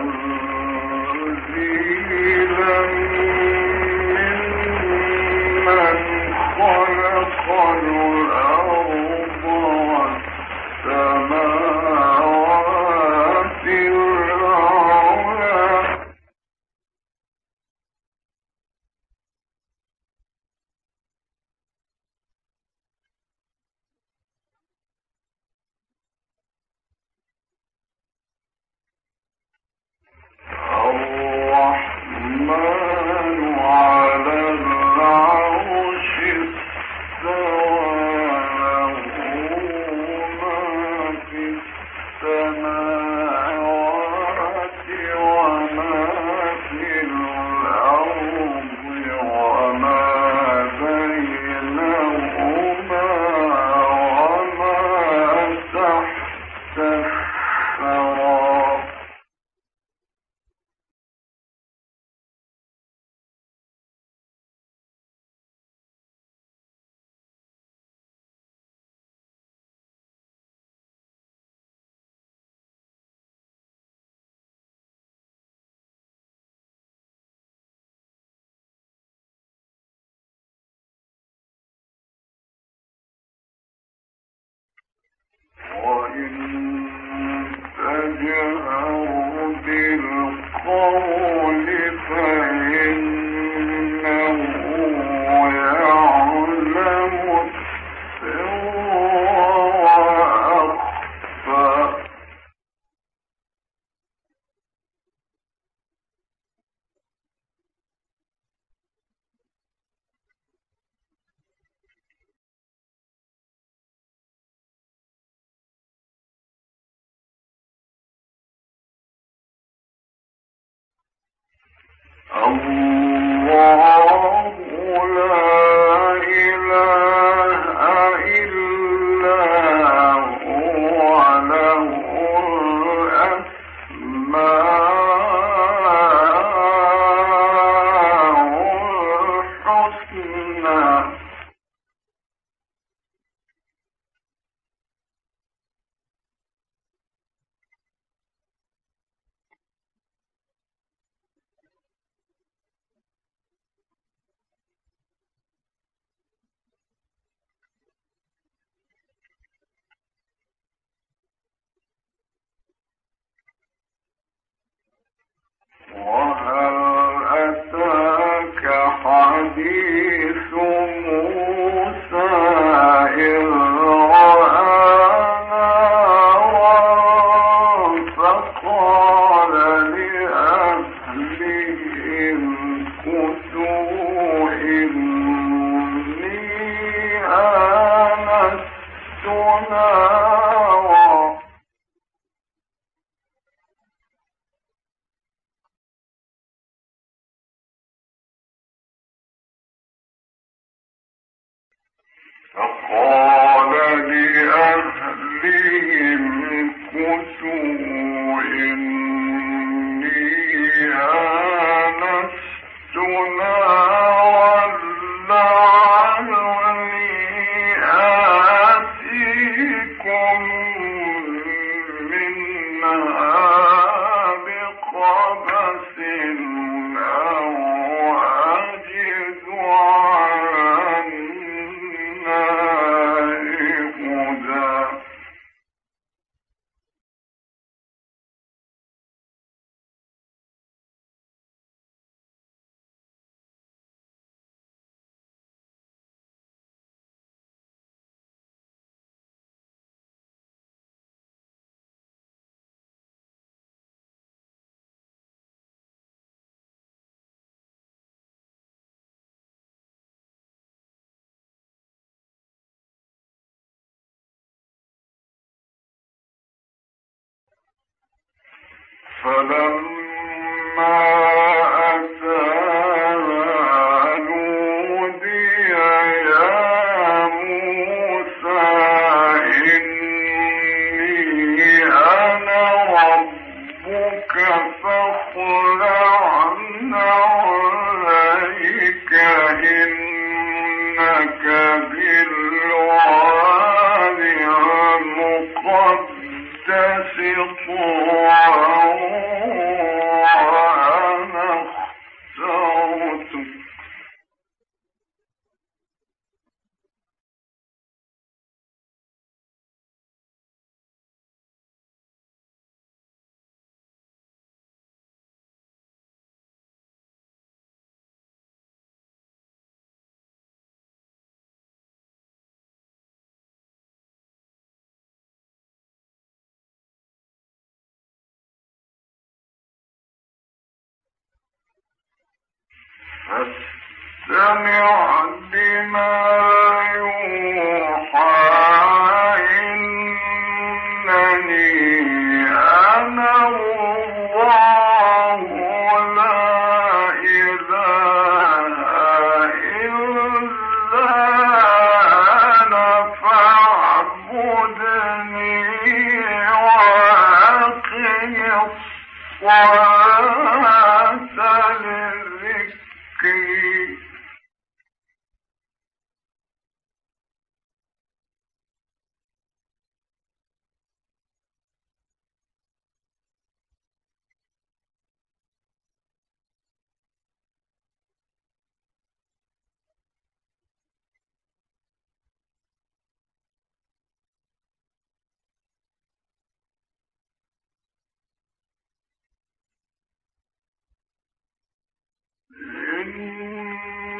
Oh, لم فاستمع لما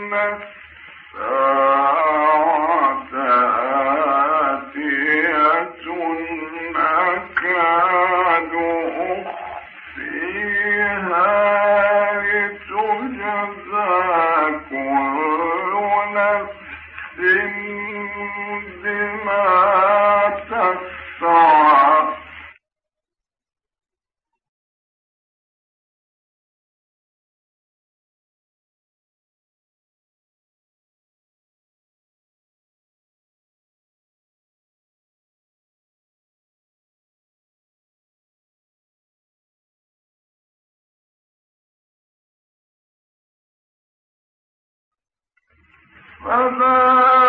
فلا يصدنك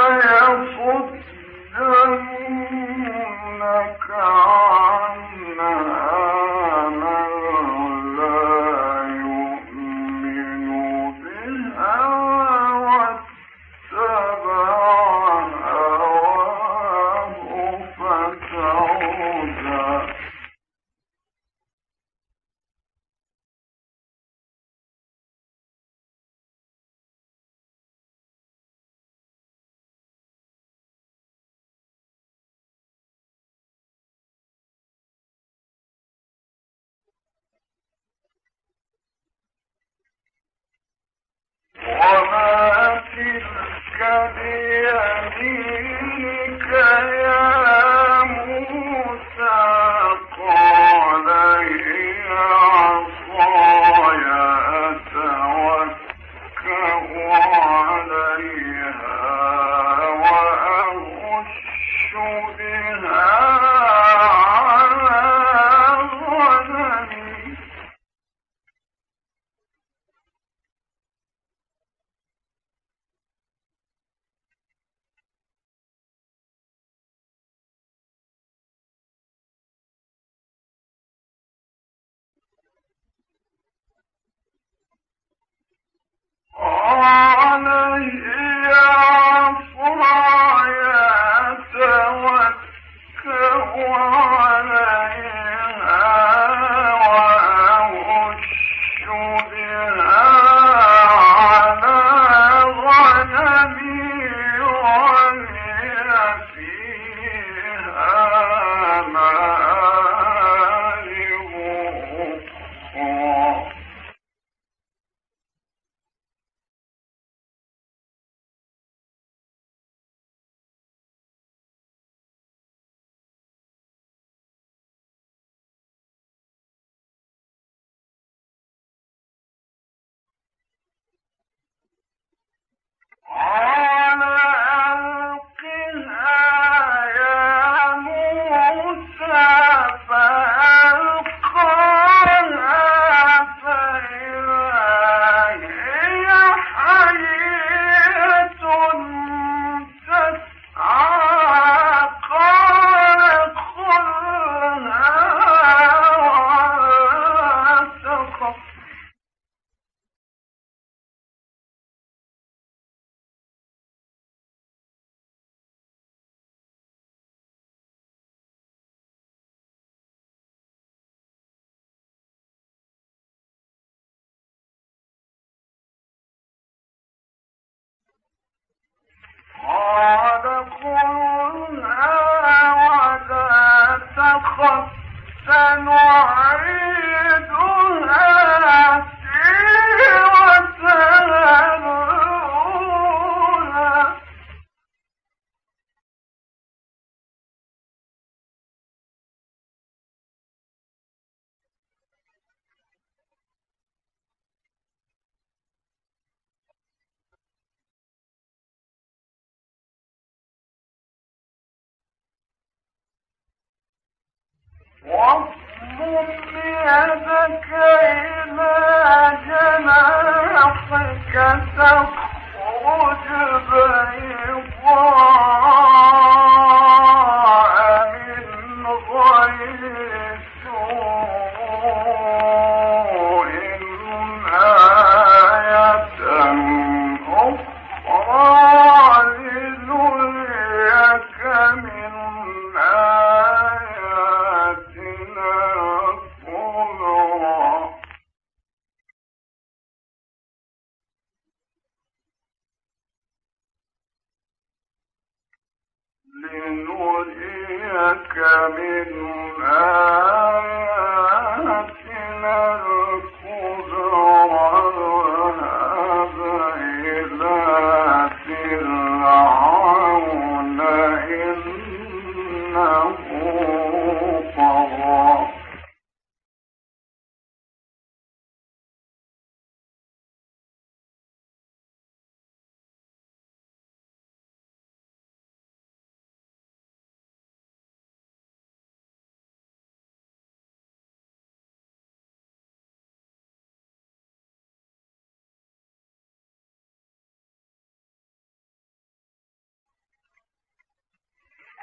وعلى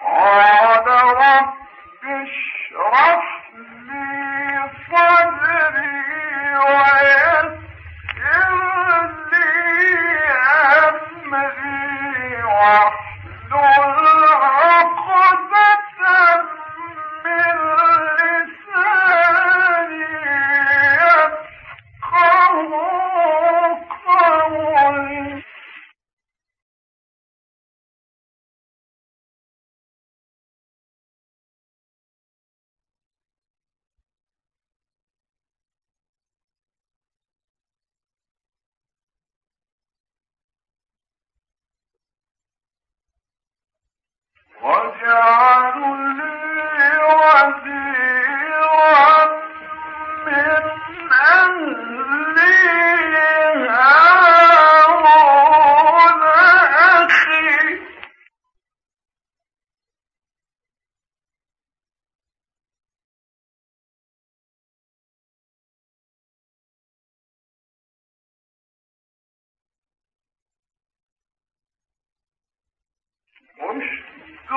Oh, no.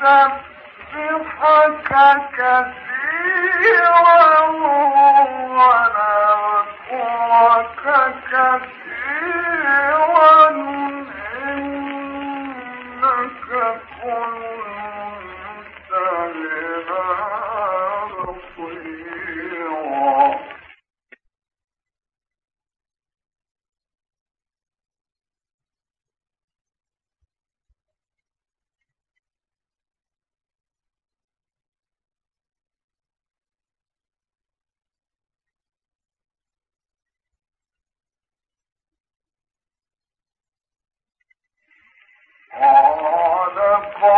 فقل فيه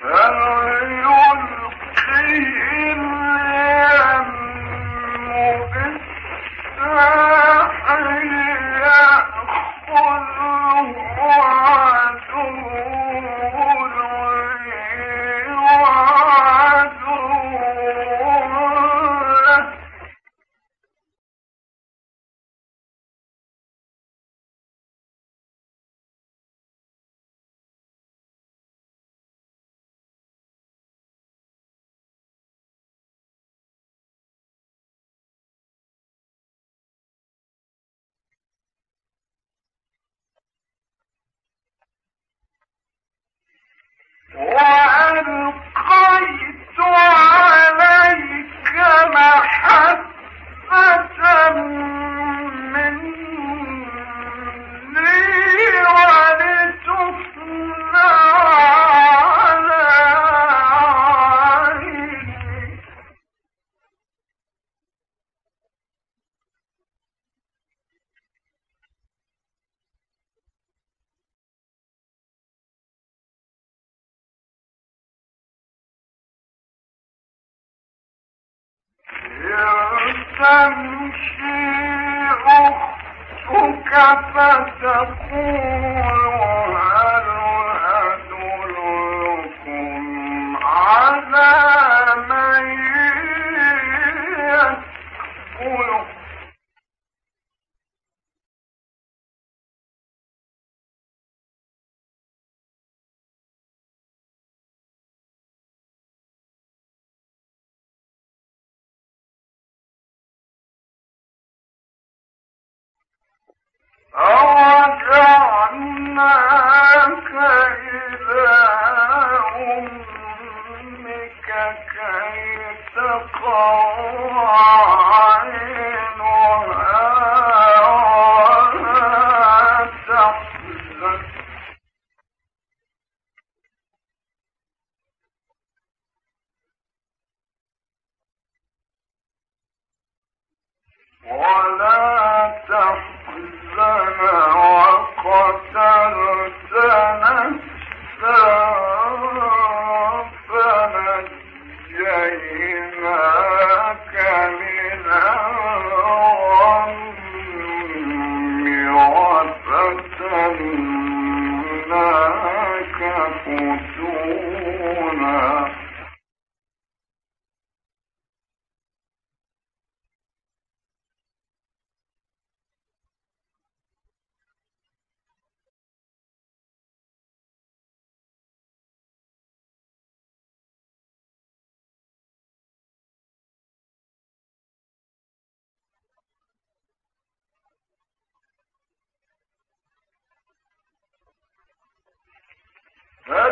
فليؤمن أرجعنا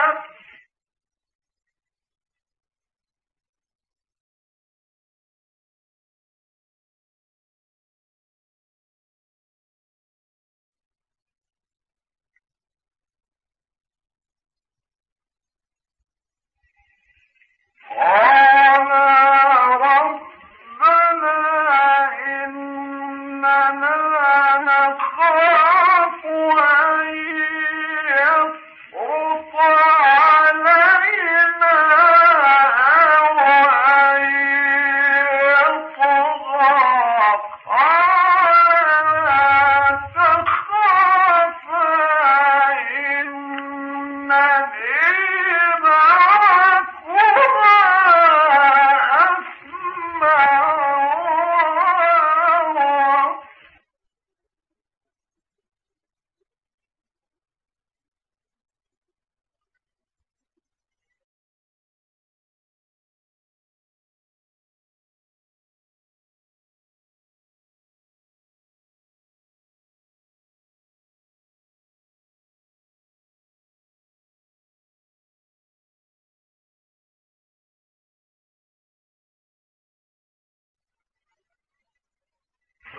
love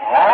Huh?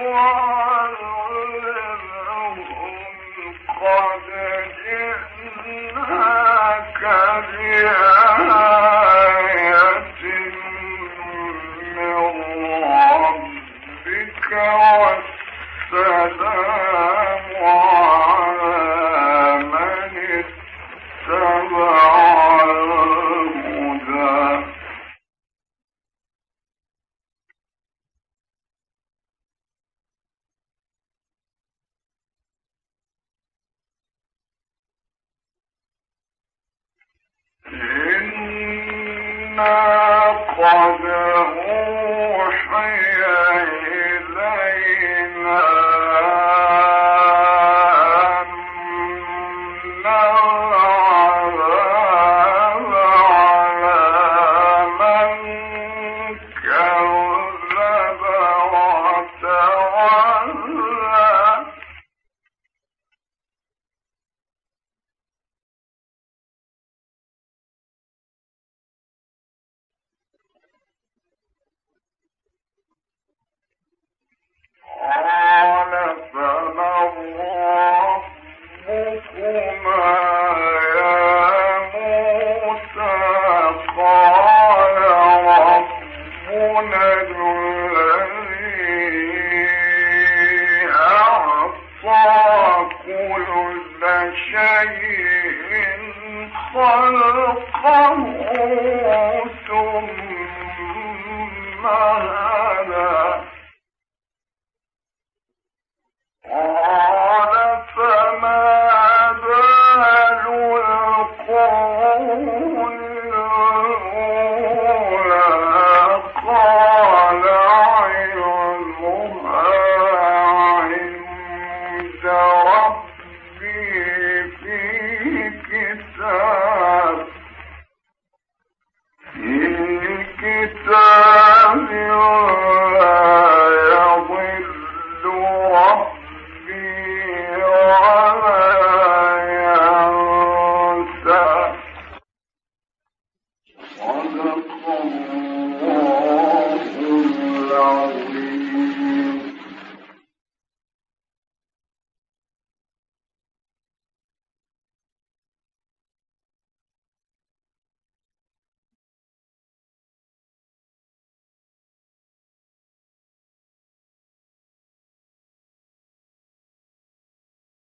كل